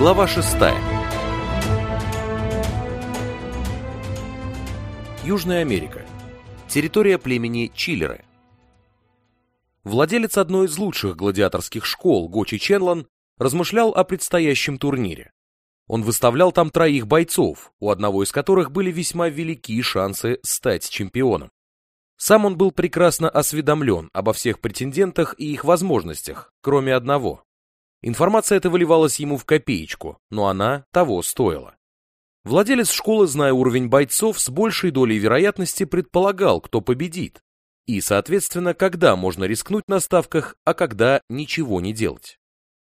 Глава 6. Южная Америка. Территория племени Чиллеры. Владелец одной из лучших гладиаторских школ, Гочи Ченлан, размышлял о предстоящем турнире. Он выставлял там троих бойцов, у одного из которых были весьма велики шансы стать чемпионом. Сам он был прекрасно осведомлен обо всех претендентах и их возможностях, кроме одного. Информация эта выливалась ему в копеечку, но она того стоила. Владелец школы, зная уровень бойцов, с большей долей вероятности предполагал, кто победит, и, соответственно, когда можно рискнуть на ставках, а когда ничего не делать.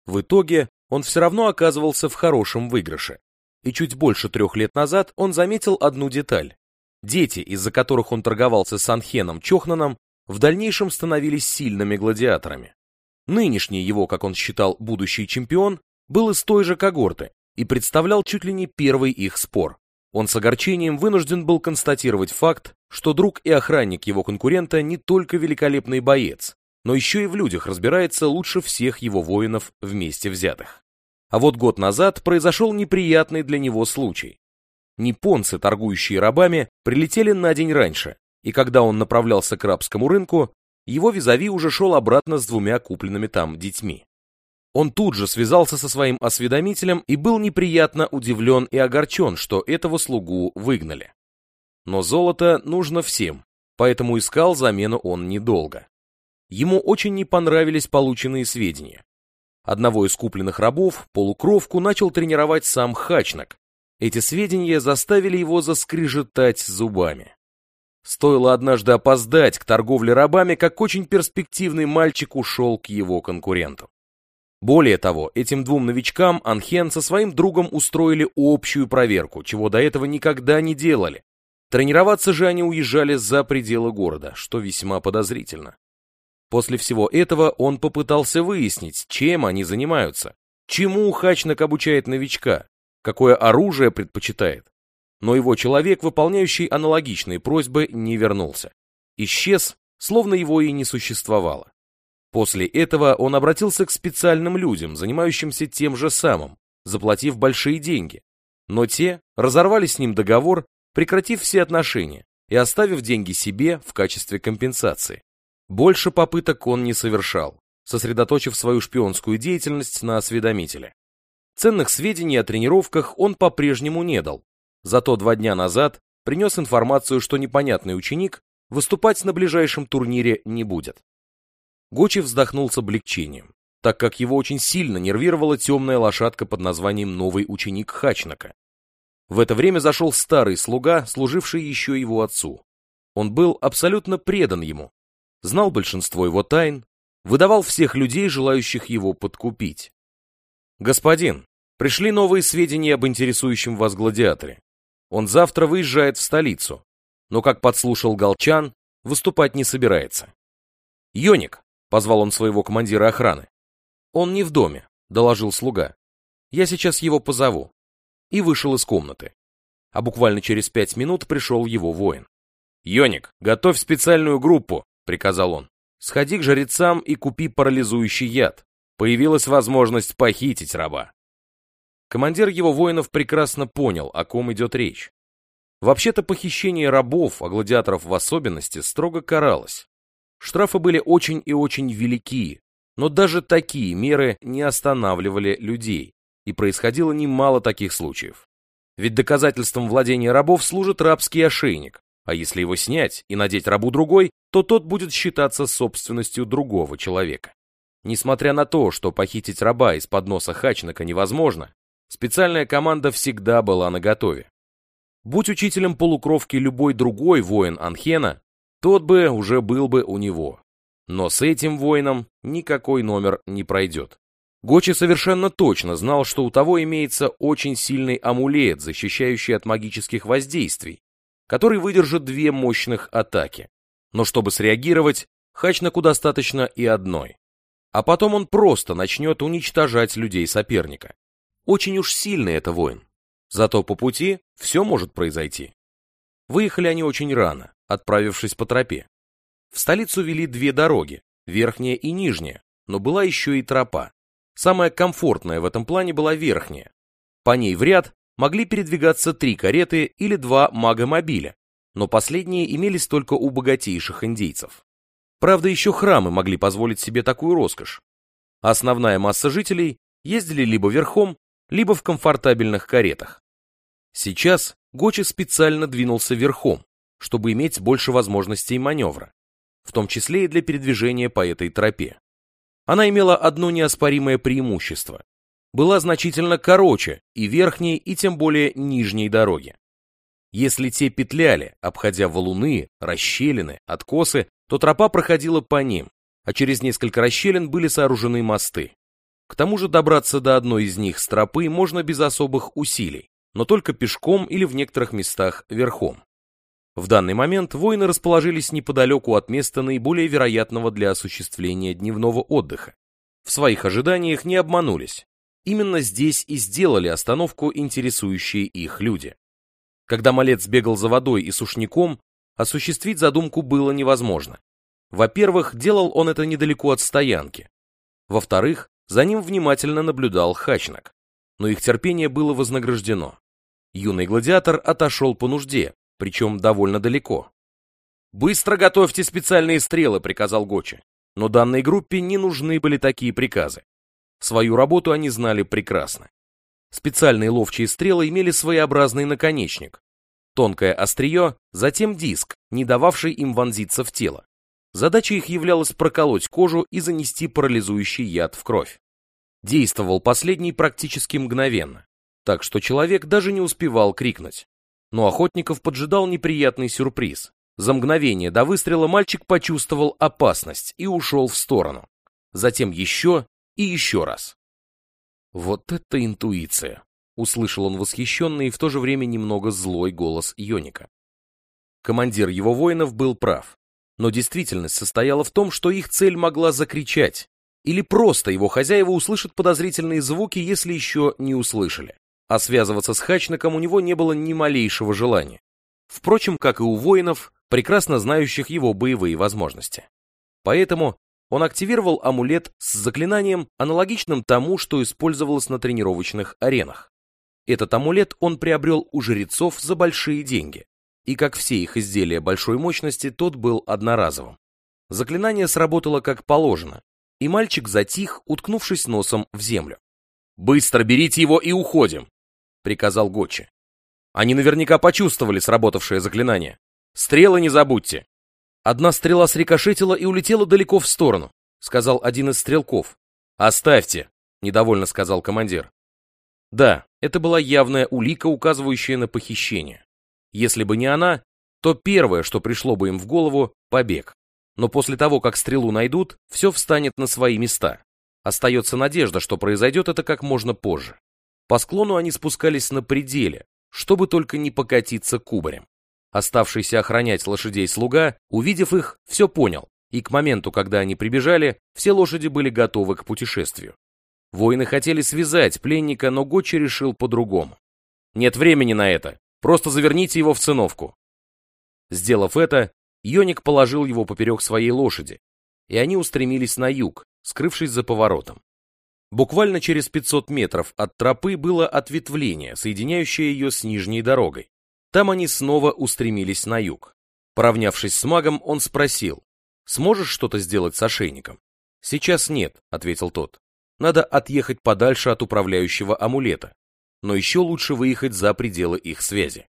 В итоге он все равно оказывался в хорошем выигрыше. И чуть больше трех лет назад он заметил одну деталь. Дети, из-за которых он торговался с Анхеном Чохнаном, в дальнейшем становились сильными гладиаторами. Нынешний его, как он считал, будущий чемпион, был из той же когорты и представлял чуть ли не первый их спор. Он с огорчением вынужден был констатировать факт, что друг и охранник его конкурента не только великолепный боец, но еще и в людях разбирается лучше всех его воинов вместе взятых. А вот год назад произошел неприятный для него случай. Японцы, торгующие рабами, прилетели на день раньше, и когда он направлялся к рабскому рынку, его визави уже шел обратно с двумя купленными там детьми. Он тут же связался со своим осведомителем и был неприятно удивлен и огорчен, что этого слугу выгнали. Но золото нужно всем, поэтому искал замену он недолго. Ему очень не понравились полученные сведения. Одного из купленных рабов, полукровку, начал тренировать сам Хачнак. Эти сведения заставили его заскрежетать зубами. Стоило однажды опоздать к торговле рабами, как очень перспективный мальчик ушел к его конкуренту. Более того, этим двум новичкам Анхен со своим другом устроили общую проверку, чего до этого никогда не делали. Тренироваться же они уезжали за пределы города, что весьма подозрительно. После всего этого он попытался выяснить, чем они занимаются, чему Хачнак обучает новичка, какое оружие предпочитает. Но его человек, выполняющий аналогичные просьбы, не вернулся. Исчез, словно его и не существовало. После этого он обратился к специальным людям, занимающимся тем же самым, заплатив большие деньги. Но те разорвали с ним договор, прекратив все отношения и оставив деньги себе в качестве компенсации. Больше попыток он не совершал, сосредоточив свою шпионскую деятельность на осведомителе. Ценных сведений о тренировках он по-прежнему не дал, зато два дня назад принес информацию, что непонятный ученик выступать на ближайшем турнире не будет. Гочи вздохнул с облегчением, так как его очень сильно нервировала темная лошадка под названием «Новый ученик Хачнака». В это время зашел старый слуга, служивший еще его отцу. Он был абсолютно предан ему, знал большинство его тайн, выдавал всех людей, желающих его подкупить. «Господин, пришли новые сведения об интересующем вас гладиаторе. Он завтра выезжает в столицу, но, как подслушал Галчан, выступать не собирается. «Йоник», — позвал он своего командира охраны. «Он не в доме», — доложил слуга. «Я сейчас его позову». И вышел из комнаты. А буквально через пять минут пришел его воин. «Йоник, готовь специальную группу», — приказал он. «Сходи к жрецам и купи парализующий яд. Появилась возможность похитить раба». Командир его воинов прекрасно понял, о ком идет речь. Вообще-то похищение рабов, а гладиаторов в особенности, строго каралось. Штрафы были очень и очень велики, но даже такие меры не останавливали людей, и происходило немало таких случаев. Ведь доказательством владения рабов служит рабский ошейник, а если его снять и надеть рабу другой, то тот будет считаться собственностью другого человека. Несмотря на то, что похитить раба из-под носа Хачнака невозможно, специальная команда всегда была наготове. Будь учителем полукровки любой другой воин Анхена, тот бы уже был бы у него. Но с этим воином никакой номер не пройдет. Гочи совершенно точно знал, что у того имеется очень сильный амулет, защищающий от магических воздействий, который выдержит две мощных атаки. Но чтобы среагировать, Хачнаку достаточно и одной. А потом он просто начнет уничтожать людей соперника. Очень уж сильный это воин. Зато по пути все может произойти. Выехали они очень рано, отправившись по тропе. В столицу вели две дороги, верхняя и нижняя, но была еще и тропа. Самая комфортная в этом плане была верхняя. По ней в ряд могли передвигаться три кареты или два магомобиля, но последние имелись только у богатейших индейцев. Правда, еще храмы могли позволить себе такую роскошь. Основная масса жителей ездили либо верхом, либо в комфортабельных каретах. Сейчас Гочи специально двинулся верхом, чтобы иметь больше возможностей маневра, в том числе и для передвижения по этой тропе. Она имела одно неоспоримое преимущество. Была значительно короче и верхней, и тем более нижней дороги. Если те петляли, обходя валуны, расщелины, откосы, то тропа проходила по ним, а через несколько расщелин были сооружены мосты. К тому же добраться до одной из них с тропы можно без особых усилий, но только пешком или в некоторых местах верхом. В данный момент воины расположились неподалеку от места наиболее вероятного для осуществления дневного отдыха. В своих ожиданиях не обманулись. Именно здесь и сделали остановку интересующие их люди. Когда малец бегал за водой и сушняком, осуществить задумку было невозможно. Во-первых, делал он это недалеко от стоянки. Во-вторых, за ним внимательно наблюдал Хачнак. Но их терпение было вознаграждено. Юный гладиатор отошел по нужде, причем довольно далеко. «Быстро готовьте специальные стрелы», — приказал Гочи. Но данной группе не нужны были такие приказы. Свою работу они знали прекрасно. Специальные ловчие стрелы имели своеобразный наконечник. Тонкое острие, затем диск, не дававший им вонзиться в тело. Задача их являлась проколоть кожу и занести парализующий яд в кровь. Действовал последний практически мгновенно, так что человек даже не успевал крикнуть. Но охотников поджидал неприятный сюрприз. За мгновение до выстрела мальчик почувствовал опасность и ушел в сторону. Затем еще и еще раз. Вот это интуиция! Услышал он восхищенный и в то же время немного злой голос Йоника. Командир его воинов был прав. Но действительность состояла в том, что их цель могла закричать, или просто его хозяева услышат подозрительные звуки, если еще не услышали. А связываться с Хачнаком у него не было ни малейшего желания. Впрочем, как и у воинов, прекрасно знающих его боевые возможности. Поэтому он активировал амулет с заклинанием, аналогичным тому, что использовалось на тренировочных аренах. Этот амулет он приобрел у жрецов за большие деньги, и как все их изделия большой мощности, тот был одноразовым. Заклинание сработало как положено, и мальчик затих, уткнувшись носом в землю. «Быстро берите его и уходим!» — приказал Гочи. Они наверняка почувствовали сработавшее заклинание. «Стрелы не забудьте!» Одна стрела срикошетила и улетела далеко в сторону, сказал один из стрелков. «Оставьте!» — недовольно сказал командир. Да, это была явная улика, указывающая на похищение. Если бы не она, то первое, что пришло бы им в голову – побег. Но после того, как стрелу найдут, все встанет на свои места. Остается надежда, что произойдет это как можно позже. По склону они спускались на пределе, чтобы только не покатиться кубарем. Оставшийся охранять лошадей слуга, увидев их, все понял, и к моменту, когда они прибежали, все лошади были готовы к путешествию. Воины хотели связать пленника, но Гочи решил по-другому. «Нет времени на это. Просто заверните его в циновку. Сделав это, Йоник положил его поперек своей лошади, и они устремились на юг, скрывшись за поворотом. Буквально через 500 метров от тропы было ответвление, соединяющее ее с нижней дорогой. Там они снова устремились на юг. Поравнявшись с магом, он спросил, «Сможешь что-то сделать с ошейником?» «Сейчас нет», — ответил тот. «Надо отъехать подальше от управляющего амулета но еще лучше выехать за пределы их связи.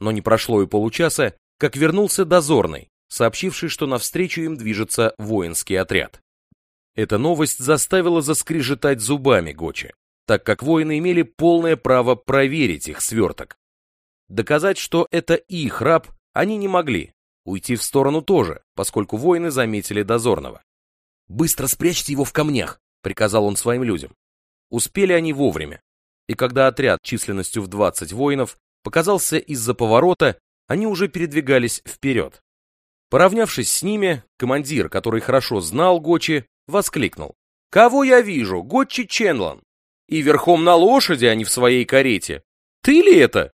Но не прошло и получаса, как вернулся дозорный, сообщивший, что навстречу им движется воинский отряд. Эта новость заставила заскрежетать зубами Гочи, так как воины имели полное право проверить их сверток. Доказать, что это их раб, они не могли, уйти в сторону тоже, поскольку воины заметили дозорного. «Быстро спрячьте его в камнях», — приказал он своим людям. Успели они вовремя и когда отряд численностью в 20 воинов показался из-за поворота, они уже передвигались вперед. Поравнявшись с ними, командир, который хорошо знал Гочи, воскликнул. «Кого я вижу? Гочи Ченлан! И верхом на лошади, а не в своей карете! Ты ли это?»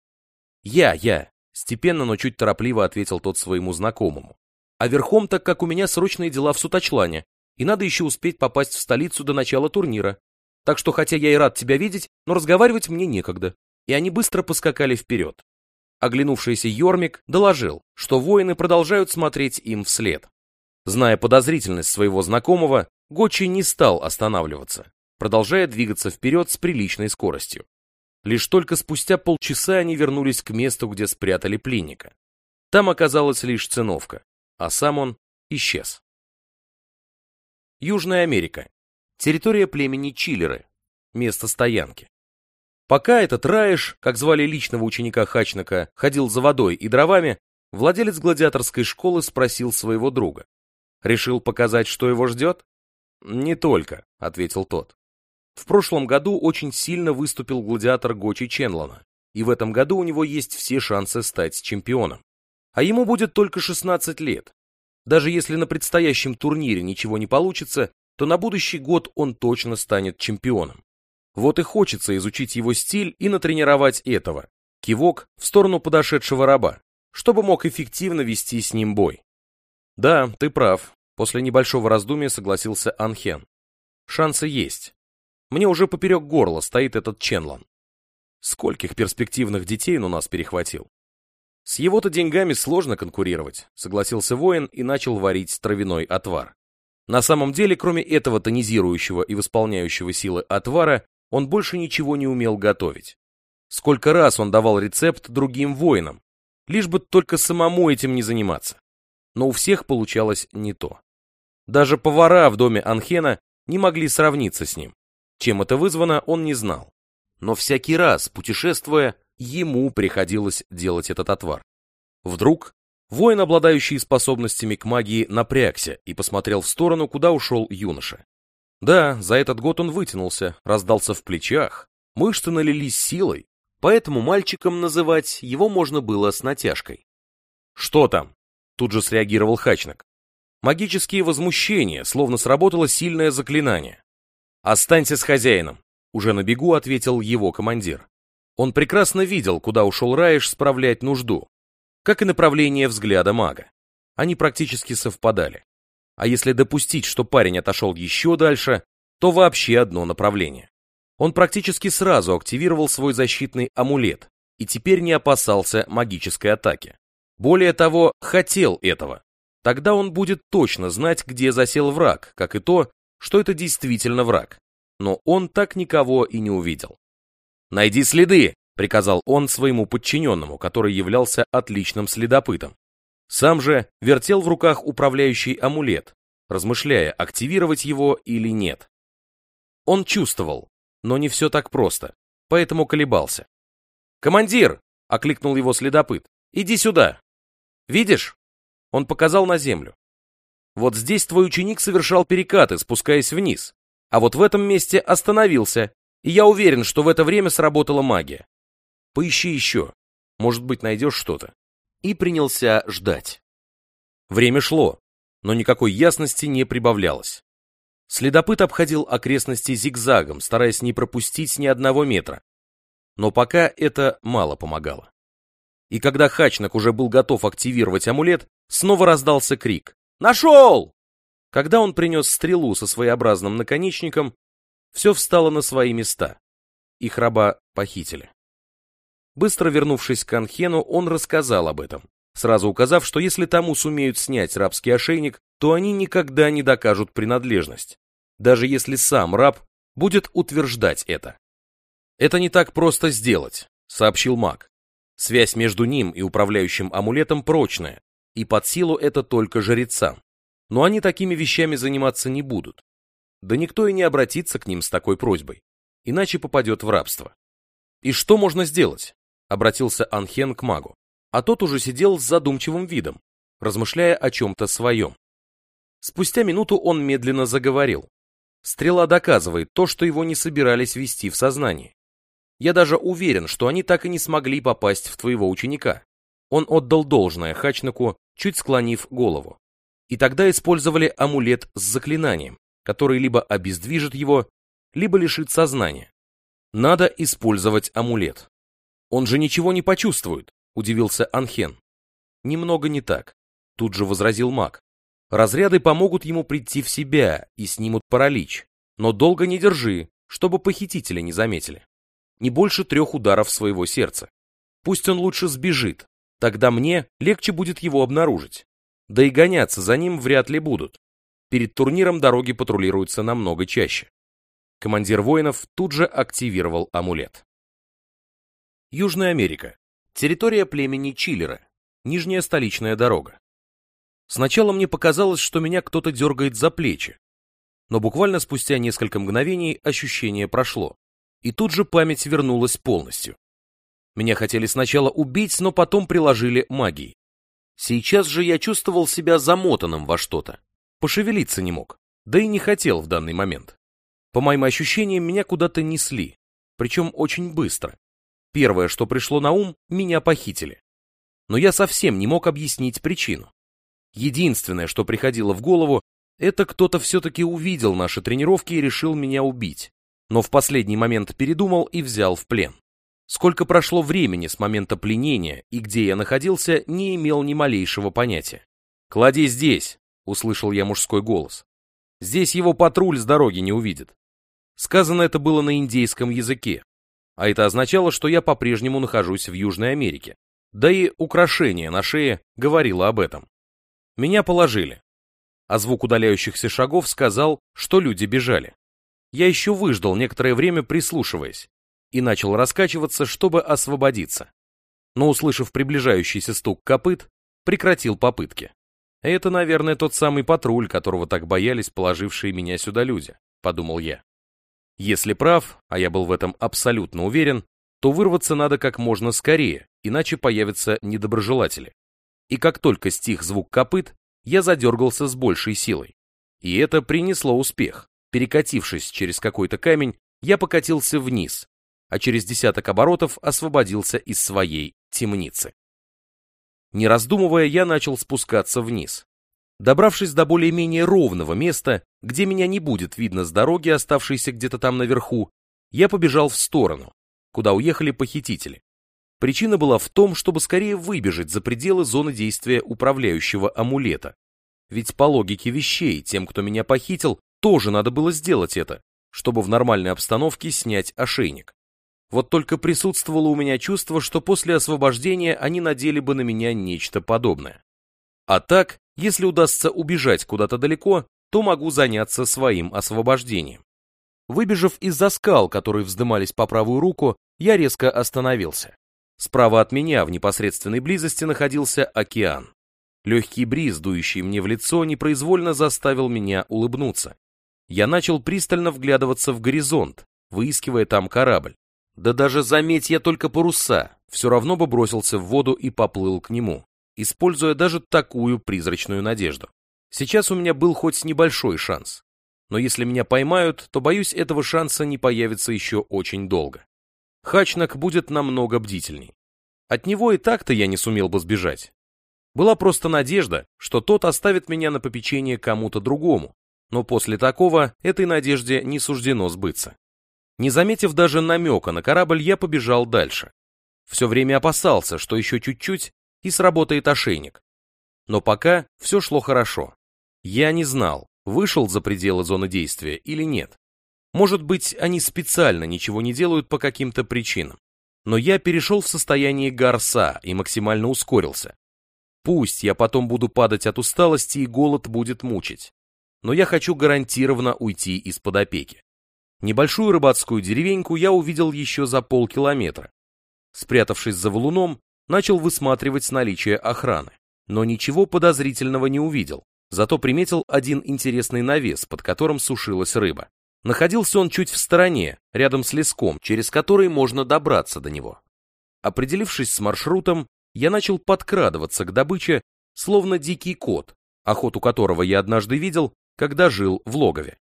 «Я, я», — степенно, но чуть торопливо ответил тот своему знакомому. «А верхом, так как у меня срочные дела в Суточлане, и надо еще успеть попасть в столицу до начала турнира. Так что хотя я и рад тебя видеть, но разговаривать мне некогда. И они быстро поскакали вперед. Оглянувшийся Йормик доложил, что воины продолжают смотреть им вслед. Зная подозрительность своего знакомого, Гочи не стал останавливаться, продолжая двигаться вперед с приличной скоростью. Лишь только спустя полчаса они вернулись к месту, где спрятали пленника. Там оказалась лишь циновка, а сам он исчез. Южная Америка. Территория племени Чиллеры. Место стоянки. Пока этот Раиш, как звали личного ученика Хачнака, ходил за водой и дровами, владелец гладиаторской школы спросил своего друга. Решил показать, что его ждет? Не только, ответил тот. В прошлом году очень сильно выступил гладиатор Гочи Ченлона, и в этом году у него есть все шансы стать чемпионом. А ему будет только 16 лет. Даже если на предстоящем турнире ничего не получится, то на будущий год он точно станет чемпионом. Вот и хочется изучить его стиль и натренировать этого. Кивок в сторону подошедшего раба, чтобы мог эффективно вести с ним бой. Да, ты прав. После небольшого раздумья согласился Анхен. Шансы есть. Мне уже поперек горла стоит этот Ченлан. Скольких перспективных детей он у нас перехватил. С его-то деньгами сложно конкурировать, согласился воин и начал варить травяной отвар. На самом деле, кроме этого тонизирующего и восполняющего силы отвара, он больше ничего не умел готовить. Сколько раз он давал рецепт другим воинам, лишь бы только самому этим не заниматься. Но у всех получалось не то. Даже повара в доме Анхена не могли сравниться с ним. Чем это вызвано, он не знал. Но всякий раз, путешествуя, ему приходилось делать этот отвар. Вдруг воин, обладающий способностями к магии, напрягся и посмотрел в сторону, куда ушел юноша. Да, за этот год он вытянулся, раздался в плечах, мышцы налились силой, поэтому мальчиком называть его можно было с натяжкой. «Что там?» — тут же среагировал Хачнак. Магические возмущения, словно сработало сильное заклинание. «Останься с хозяином», — уже на бегу ответил его командир. Он прекрасно видел, куда ушел Раиш справлять нужду, как и направление взгляда мага. Они практически совпадали. А если допустить, что парень отошел еще дальше, то вообще одно направление. Он практически сразу активировал свой защитный амулет и теперь не опасался магической атаки. Более того, хотел этого. Тогда он будет точно знать, где засел враг, как и то, что это действительно враг. Но он так никого и не увидел. «Найди следы!» — приказал он своему подчиненному, который являлся отличным следопытом. Сам же вертел в руках управляющий амулет, размышляя, активировать его или нет. Он чувствовал, но не все так просто, поэтому колебался. «Командир!» — окликнул его следопыт. «Иди сюда!» «Видишь?» Он показал на землю. «Вот здесь твой ученик совершал перекаты, спускаясь вниз, а вот в этом месте остановился, и я уверен, что в это время сработала магия. Поищи еще, может быть, найдешь что-то и принялся ждать. Время шло, но никакой ясности не прибавлялось. Следопыт обходил окрестности зигзагом, стараясь не пропустить ни одного метра. Но пока это мало помогало. И когда Хачнак уже был готов активировать амулет, снова раздался крик «Нашел!». Когда он принес стрелу со своеобразным наконечником, все встало на свои места. Их раба похитили. Быстро вернувшись к Анхену, он рассказал об этом, сразу указав, что если тому сумеют снять рабский ошейник, то они никогда не докажут принадлежность, даже если сам раб будет утверждать это. «Это не так просто сделать», — сообщил маг. Связь между ним и управляющим амулетом прочная, и под силу это только жрецам. Но они такими вещами заниматься не будут. Да никто и не обратится к ним с такой просьбой, иначе попадет в рабство. И что можно сделать? Обратился Анхен к магу, а тот уже сидел с задумчивым видом, размышляя о чем-то своем. Спустя минуту он медленно заговорил. Стрела доказывает то, что его не собирались вести в сознание. Я даже уверен, что они так и не смогли попасть в твоего ученика. Он отдал должное Хачнаку, чуть склонив голову. И тогда использовали амулет с заклинанием, который либо обездвижит его, либо лишит сознания. Надо использовать амулет. Он же ничего не почувствует, удивился Анхен. Немного не так, тут же возразил маг. Разряды помогут ему прийти в себя и снимут паралич. Но долго не держи, чтобы похитители не заметили. Не больше трех ударов своего сердца. Пусть он лучше сбежит, тогда мне легче будет его обнаружить. Да и гоняться за ним вряд ли будут. Перед турниром дороги патрулируются намного чаще. Командир воинов тут же активировал амулет. Южная Америка. Территория племени Чиллера. Нижняя столичная дорога. Сначала мне показалось, что меня кто-то дергает за плечи. Но буквально спустя несколько мгновений ощущение прошло. И тут же память вернулась полностью. Меня хотели сначала убить, но потом приложили магией. Сейчас же я чувствовал себя замотанным во что-то. Пошевелиться не мог, да и не хотел в данный момент. По моим ощущениям, меня куда-то несли, причем очень быстро. Первое, что пришло на ум, меня похитили. Но я совсем не мог объяснить причину. Единственное, что приходило в голову, это кто-то все-таки увидел наши тренировки и решил меня убить. Но в последний момент передумал и взял в плен. Сколько прошло времени с момента пленения и где я находился, не имел ни малейшего понятия. «Клади здесь!» — услышал я мужской голос. «Здесь его патруль с дороги не увидит». Сказано это было на индейском языке, а это означало, что я по-прежнему нахожусь в Южной Америке. Да и украшение на шее говорило об этом. Меня положили, а звук удаляющихся шагов сказал, что люди бежали. Я еще выждал некоторое время, прислушиваясь, и начал раскачиваться, чтобы освободиться. Но, услышав приближающийся стук копыт, прекратил попытки. Это, наверное, тот самый патруль, которого так боялись положившие меня сюда люди, подумал я. Если прав, а я был в этом абсолютно уверен, то вырваться надо как можно скорее, иначе появятся недоброжелатели. И как только стих звук копыт, я задергался с большей силой. И это принесло успех. Перекатившись через какой-то камень, я покатился вниз, а через десяток оборотов освободился из своей темницы. Не раздумывая, я начал спускаться вниз. Добравшись до более-менее ровного места, где меня не будет видно с дороги, оставшейся где-то там наверху, я побежал в сторону, куда уехали похитители. Причина была в том, чтобы скорее выбежать за пределы зоны действия управляющего амулета. Ведь по логике вещей, тем, кто меня похитил, тоже надо было сделать это, чтобы в нормальной обстановке снять ошейник. Вот только присутствовало у меня чувство, что после освобождения они надели бы на меня нечто подобное. А так, если удастся убежать куда-то далеко, то могу заняться своим освобождением. Выбежав из-за скал, которые вздымались по правую руку, я резко остановился. Справа от меня в непосредственной близости находился океан. Легкий бриз, дующий мне в лицо, непроизвольно заставил меня улыбнуться. Я начал пристально вглядываться в горизонт, выискивая там корабль. Да даже заметь я только паруса, все равно бы бросился в воду и поплыл к нему используя даже такую призрачную надежду. Сейчас у меня был хоть небольшой шанс. Но если меня поймают, то, боюсь, этого шанса не появится еще очень долго. Хачнак будет намного бдительней. От него и так-то я не сумел бы сбежать. Была просто надежда, что тот оставит меня на попечение кому-то другому, но после такого этой надежде не суждено сбыться. Не заметив даже намека на корабль, я побежал дальше. Все время опасался, что еще чуть-чуть, и сработает ошейник. Но пока все шло хорошо. Я не знал, вышел за пределы зоны действия или нет. Может быть, они специально ничего не делают по каким-то причинам. Но я перешел в состояние гарса и максимально ускорился. Пусть я потом буду падать от усталости и голод будет мучить. Но я хочу гарантированно уйти из-под опеки. Небольшую рыбацкую деревеньку я увидел еще за полкилометра. Спрятавшись за валуном, начал высматривать наличие охраны, но ничего подозрительного не увидел, зато приметил один интересный навес, под которым сушилась рыба. Находился он чуть в стороне, рядом с леском, через который можно добраться до него. Определившись с маршрутом, я начал подкрадываться к добыче, словно дикий кот, охоту которого я однажды видел, когда жил в логове.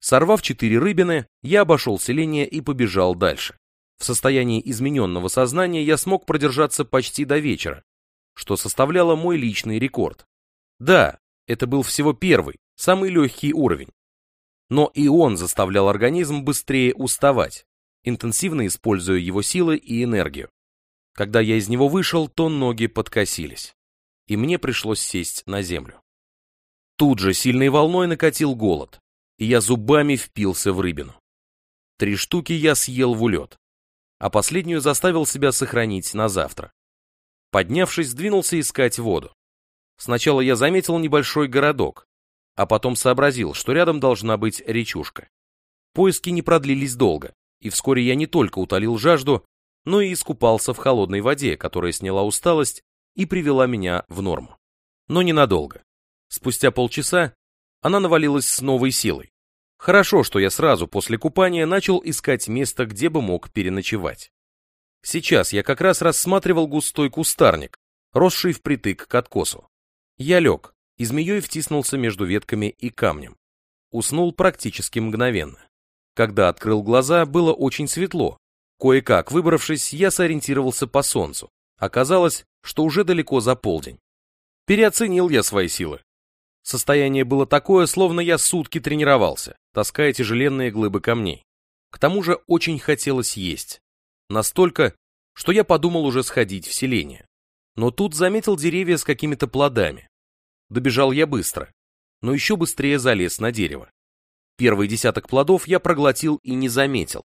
Сорвав четыре рыбины, я обошел селение и побежал дальше. В состоянии измененного сознания я смог продержаться почти до вечера, что составляло мой личный рекорд. Да, это был всего первый, самый легкий уровень. Но и он заставлял организм быстрее уставать, интенсивно используя его силы и энергию. Когда я из него вышел, то ноги подкосились, и мне пришлось сесть на землю. Тут же сильной волной накатил голод, и я зубами впился в рыбину. Три штуки я съел в улет, а последнюю заставил себя сохранить на завтра. Поднявшись, двинулся искать воду. Сначала я заметил небольшой городок, а потом сообразил, что рядом должна быть речушка. Поиски не продлились долго, и вскоре я не только утолил жажду, но и искупался в холодной воде, которая сняла усталость и привела меня в норму. Но ненадолго. Спустя полчаса она навалилась с новой силой. Хорошо, что я сразу после купания начал искать место, где бы мог переночевать. Сейчас я как раз рассматривал густой кустарник, росший впритык к откосу. Я лег, и змеей втиснулся между ветками и камнем. Уснул практически мгновенно. Когда открыл глаза, было очень светло. Кое-как выбравшись, я сориентировался по солнцу. Оказалось, что уже далеко за полдень. Переоценил я свои силы. Состояние было такое, словно я сутки тренировался, таская тяжеленные глыбы камней. К тому же очень хотелось есть. Настолько, что я подумал уже сходить в селение. Но тут заметил деревья с какими-то плодами. Добежал я быстро, но еще быстрее залез на дерево. Первый десяток плодов я проглотил и не заметил.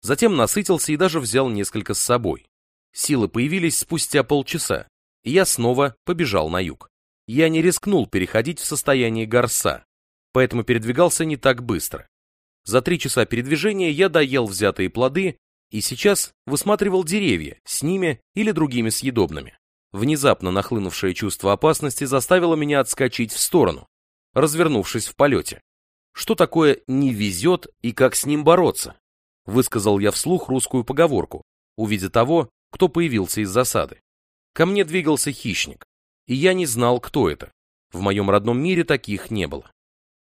Затем насытился и даже взял несколько с собой. Силы появились спустя полчаса, и я снова побежал на юг. Я не рискнул переходить в состояние горса, поэтому передвигался не так быстро. За три часа передвижения я доел взятые плоды и сейчас высматривал деревья с ними или другими съедобными. Внезапно нахлынувшее чувство опасности заставило меня отскочить в сторону, развернувшись в полете. Что такое «не везет» и как с ним бороться? Высказал я вслух русскую поговорку, увидя того, кто появился из засады. Ко мне двигался хищник, и я не знал, кто это. В моем родном мире таких не было.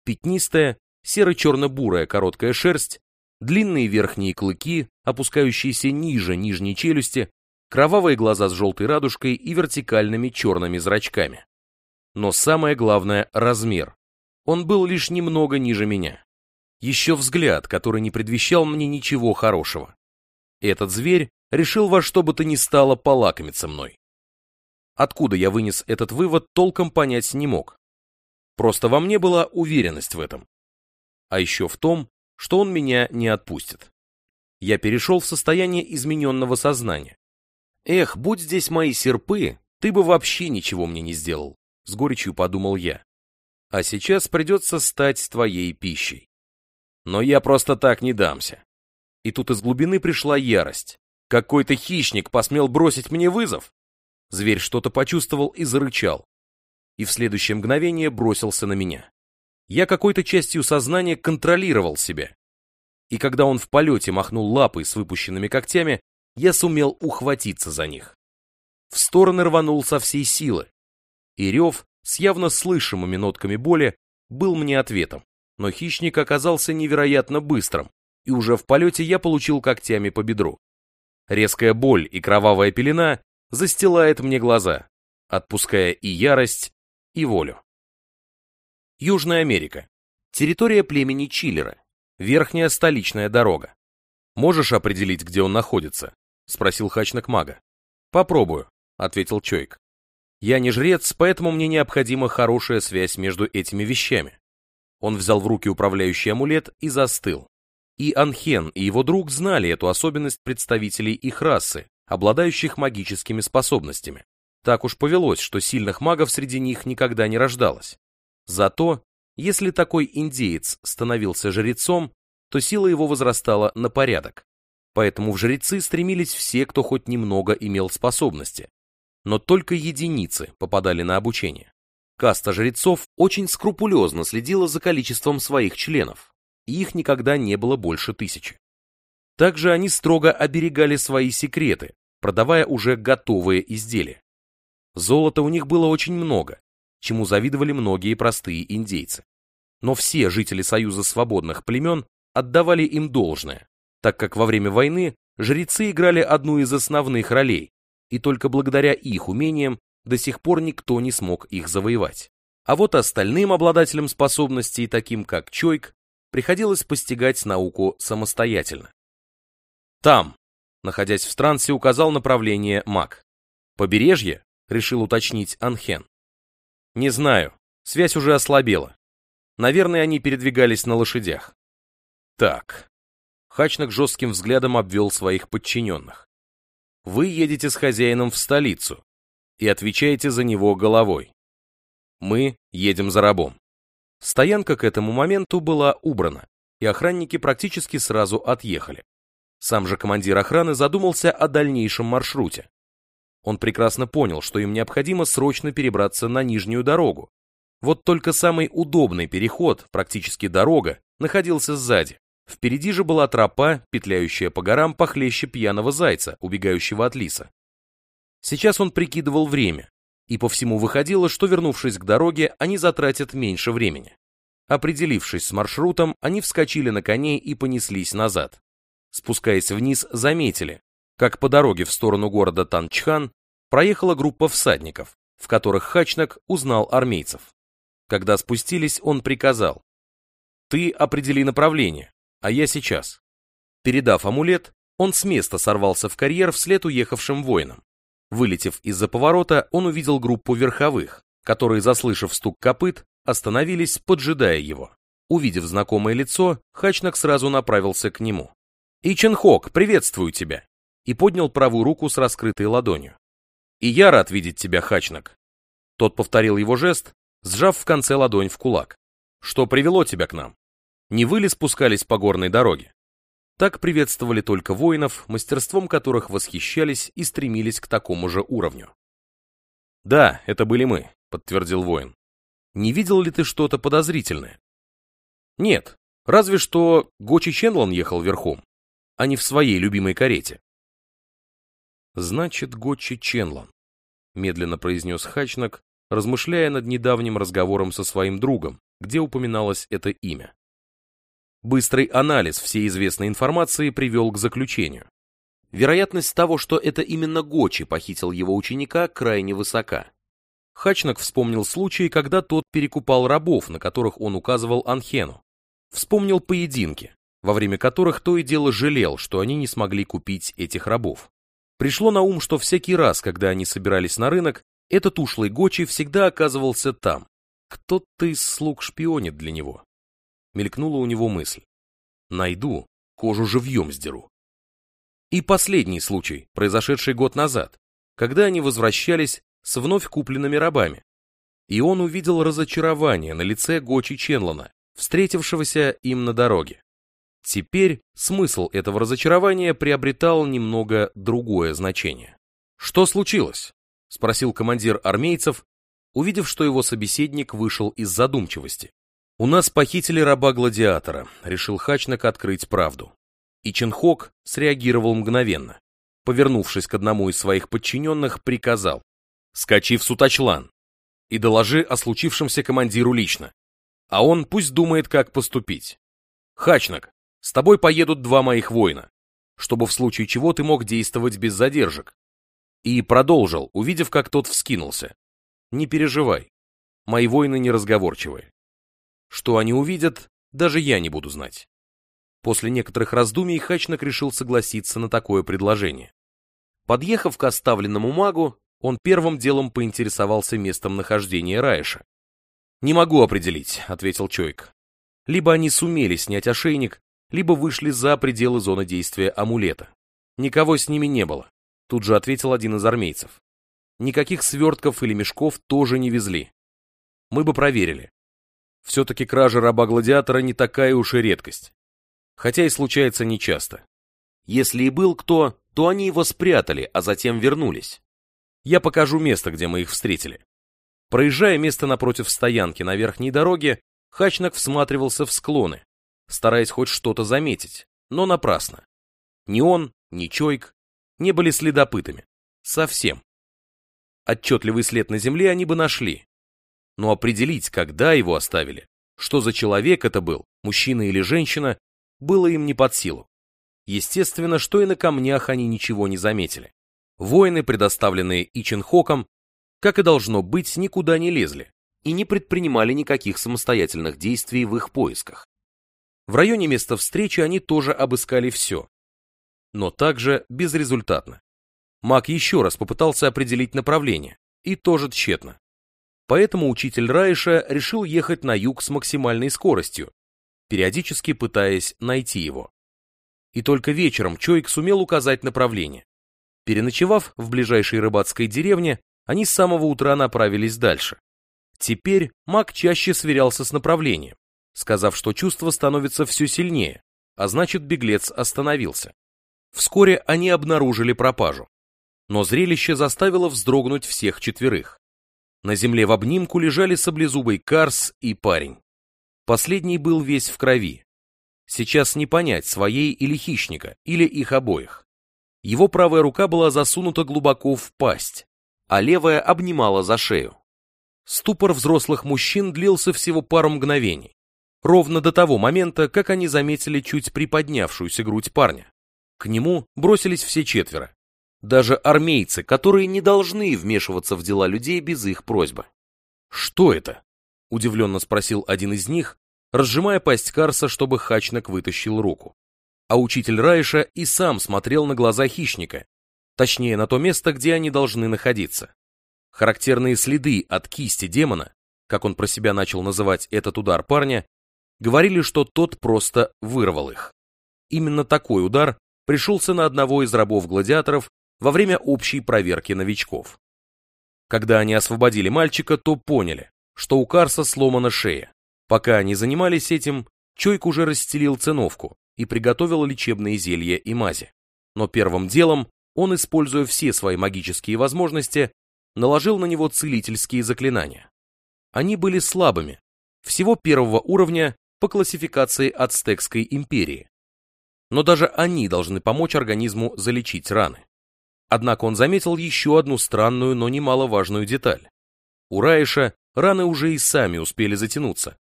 Пятнистая, серо-черно-бурая короткая шерсть, длинные верхние клыки, опускающиеся ниже нижней челюсти, кровавые глаза с желтой радужкой и вертикальными черными зрачками. Но самое главное — размер. Он был лишь немного ниже меня. Еще взгляд, который не предвещал мне ничего хорошего. Этот зверь решил во что бы то ни стало полакомиться мной. Откуда я вынес этот вывод, толком понять не мог. Просто во мне была уверенность в этом. А еще в том, что он меня не отпустит. Я перешел в состояние измененного сознания. Эх, будь здесь мои серпы, ты бы вообще ничего мне не сделал, с горечью подумал я. А сейчас придется стать твоей пищей. Но я просто так не дамся. И тут из глубины пришла ярость. Какой-то хищник посмел бросить мне вызов? Зверь что-то почувствовал и зарычал. И в следующее мгновение бросился на меня. Я какой-то частью сознания контролировал себя. И когда он в полете махнул лапой с выпущенными когтями, я сумел ухватиться за них. В стороны рванул со всей силы. И рев с явно слышимыми нотками боли был мне ответом. Но хищник оказался невероятно быстрым, и уже в полете я получил когтями по бедру. Резкая боль и кровавая пелена застилает мне глаза, отпуская и ярость, и волю. Южная Америка. Территория племени Чиллера. Верхняя столичная дорога. Можешь определить, где он находится? Спросил Хачнак мага. Попробую, ответил Чойк. Я не жрец, поэтому мне необходима хорошая связь между этими вещами. Он взял в руки управляющий амулет и застыл. И Анхен, и его друг знали эту особенность представителей их расы, обладающих магическими способностями. Так уж повелось, что сильных магов среди них никогда не рождалось. Зато, если такой индеец становился жрецом, то сила его возрастала на порядок. Поэтому в жрецы стремились все, кто хоть немного имел способности. Но только единицы попадали на обучение. Каста жрецов очень скрупулезно следила за количеством своих членов, и их никогда не было больше тысячи. Также они строго оберегали свои секреты, продавая уже готовые изделия. Золота у них было очень много, чему завидовали многие простые индейцы. Но все жители Союза свободных племен отдавали им должное, так как во время войны жрецы играли одну из основных ролей, и только благодаря их умениям до сих пор никто не смог их завоевать. А вот остальным обладателям способностей, таким как Чойк, приходилось постигать науку самостоятельно. Там, находясь в трансе, указал направление маг. Побережье? Решил уточнить Анхен. Не знаю, связь уже ослабела. Наверное, они передвигались на лошадях. Так, Хачнак жестким взглядом обвел своих подчиненных. Вы едете с хозяином в столицу и отвечаете за него головой. Мы едем за рабом. Стоянка к этому моменту была убрана, и охранники практически сразу отъехали. Сам же командир охраны задумался о дальнейшем маршруте. Он прекрасно понял, что им необходимо срочно перебраться на нижнюю дорогу. Вот только самый удобный переход, практически дорога, находился сзади. Впереди же была тропа, петляющая по горам похлеще пьяного зайца, убегающего от лиса. Сейчас он прикидывал время, и по всему выходило, что вернувшись к дороге, они затратят меньше времени. Определившись с маршрутом, они вскочили на коней и понеслись назад. Спускаясь вниз, заметили, как по дороге в сторону города Танчхан проехала группа всадников, в которых Хачнак узнал армейцев. Когда спустились, он приказал. «Ты определи направление, а я сейчас». Передав амулет, он с места сорвался в карьер вслед уехавшим воинам. Вылетев из-за поворота, он увидел группу верховых, которые, заслышав стук копыт, остановились, поджидая его. Увидев знакомое лицо, Хачнак сразу направился к нему. «Иченхок, приветствую тебя!» и поднял правую руку с раскрытой ладонью. «И я рад видеть тебя, Хачнак!» Тот повторил его жест, сжав в конце ладонь в кулак. «Что привело тебя к нам? Не вы ли спускались по горной дороге?» Так приветствовали только воинов, мастерством которых восхищались и стремились к такому же уровню. «Да, это были мы», — подтвердил воин. «Не видел ли ты что-то подозрительное?» «Нет, разве что Гочи Ченлон ехал верхом, а не в своей любимой карете. «Значит, Гочи Ченлон», — медленно произнес Хачнак, размышляя над недавним разговором со своим другом, где упоминалось это имя. Быстрый анализ всей известной информации привел к заключению. Вероятность того, что это именно Гочи похитил его ученика, крайне высока. Хачнак вспомнил случай, когда тот перекупал рабов, на которых он указывал Анхену. Вспомнил поединки, во время которых то и дело жалел, что они не смогли купить этих рабов. Пришло на ум, что всякий раз, когда они собирались на рынок, этот ушлый Гочи всегда оказывался там. Кто-то из слуг шпионит для него. Мелькнула у него мысль. Найду, кожу живьем сдеру. И последний случай, произошедший год назад, когда они возвращались с вновь купленными рабами. И он увидел разочарование на лице Гочи Ченлона, встретившегося им на дороге. Теперь смысл этого разочарования приобретал немного другое значение. «Что случилось?» — спросил командир армейцев, увидев, что его собеседник вышел из задумчивости. «У нас похитили раба-гладиатора», — решил Хачнак открыть правду. И Ченхок среагировал мгновенно. Повернувшись к одному из своих подчиненных, приказал «Скачи в Сутачлан и доложи о случившемся командиру лично, а он пусть думает, как поступить. Хачнак, с тобой поедут два моих воина, чтобы в случае чего ты мог действовать без задержек. И продолжил, увидев, как тот вскинулся. Не переживай, мои воины неразговорчивые. Что они увидят, даже я не буду знать. После некоторых раздумий Хачнак решил согласиться на такое предложение. Подъехав к оставленному магу, он первым делом поинтересовался местом нахождения Раиша. «Не могу определить», — ответил Чойк. Либо они сумели снять ошейник, либо вышли за пределы зоны действия амулета. Никого с ними не было, тут же ответил один из армейцев. Никаких свертков или мешков тоже не везли. Мы бы проверили. Все-таки кража раба-гладиатора не такая уж и редкость. Хотя и случается нечасто. Если и был кто, то они его спрятали, а затем вернулись. Я покажу место, где мы их встретили. Проезжая место напротив стоянки на верхней дороге, Хачнак всматривался в склоны, стараясь хоть что-то заметить, но напрасно. Ни он, ни Чойк не были следопытами. Совсем. Отчетливый след на земле они бы нашли. Но определить, когда его оставили, что за человек это был, мужчина или женщина, было им не под силу. Естественно, что и на камнях они ничего не заметили. Воины, предоставленные Иченхоком, как и должно быть, никуда не лезли и не предпринимали никаких самостоятельных действий в их поисках. В районе места встречи они тоже обыскали все. Но также безрезультатно. Маг еще раз попытался определить направление, и тоже тщетно. Поэтому учитель Райша решил ехать на юг с максимальной скоростью, периодически пытаясь найти его. и только вечером Чойк сумел указать направление. Переночевав в ближайшей рыбацкой деревне, они с самого утра направились дальше. Теперь маг чаще сверялся с направлением, сказав, что чувство становится все сильнее, а значит беглец остановился. Вскоре они обнаружили пропажу. Но зрелище заставило вздрогнуть всех четверых. На земле в обнимку лежали саблезубый Карс и парень. Последний был весь в крови. Сейчас не понять, своей или хищника, или их обоих. Его правая рука была засунута глубоко в пасть, а левая обнимала за шею. Ступор взрослых мужчин длился всего пару мгновений, ровно до того момента, как они заметили чуть приподнявшуюся грудь парня. К нему бросились все четверо. Даже армейцы, которые не должны вмешиваться в дела людей без их просьбы. «Что это?» — удивленно спросил один из них, разжимая пасть Карса, чтобы Хачнак вытащил руку. А учитель Райша и сам смотрел на глаза хищника, точнее на то место, где они должны находиться. Характерные следы от кисти демона, как он про себя начал называть этот удар парня, говорили, что тот просто вырвал их. Именно такой удар пришелся на одного из рабов-гладиаторов во время общей проверки новичков. Когда они освободили мальчика, то поняли, что у Карса сломана шея. Пока они занимались этим, Чойк уже расстелил циновку и приготовил лечебные зелья и мази. Но первым делом он, используя все свои магические возможности, наложил на него целительские заклинания. Они были слабыми, всего первого уровня по классификации Ацтекской империи, но даже они должны помочь организму залечить раны. Однако он заметил еще одну странную, но немаловажную деталь. У Раиша раны уже и сами успели затянуться,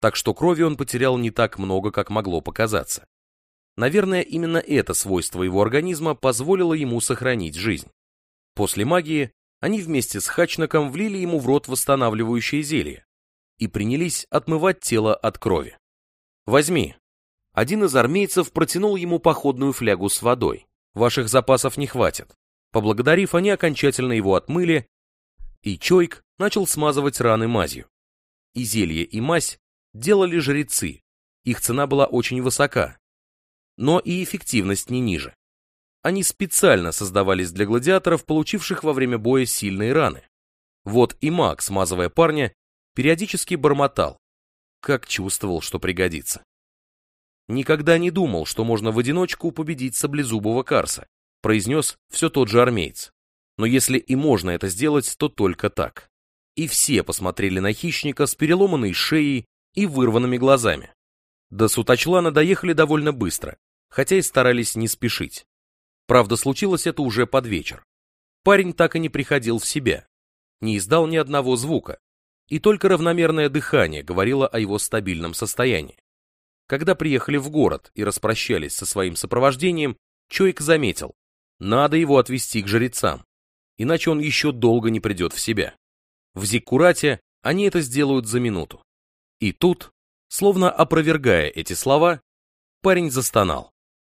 так что крови он потерял не так много, как могло показаться. Наверное, именно это свойство его организма позволило ему сохранить жизнь. После магии они вместе с Хачнаком влили ему в рот восстанавливающее зелье и принялись отмывать тело от крови. «Возьми», один из армейцев протянул ему походную флягу с водой. Ваших запасов не хватит. Поблагодарив, они окончательно его отмыли, и Чойк начал смазывать раны мазью. И зелье, и мазь делали жрецы. Их цена была очень высока, но и эффективность не ниже. Они специально создавались для гладиаторов, получивших во время боя сильные раны. Вот и маг, смазывая парня, периодически бормотал, как чувствовал, что пригодится. Никогда не думал, что можно в одиночку победить саблезубого Карса, произнес все тот же армеец. Но если и можно это сделать, то только так. И все посмотрели на хищника с переломанной шеей и вырванными глазами. До Сутачлана доехали довольно быстро, хотя и старались не спешить. Правда, случилось это уже под вечер. Парень так и не приходил в себя, не издал ни одного звука, и только равномерное дыхание говорило о его стабильном состоянии. Когда приехали в город и распрощались со своим сопровождением, Чойк заметил, надо его отвезти к жрецам, иначе он еще долго не придет в себя. В Зиккурате они это сделают за минуту. И тут, словно опровергая эти слова, парень застонал.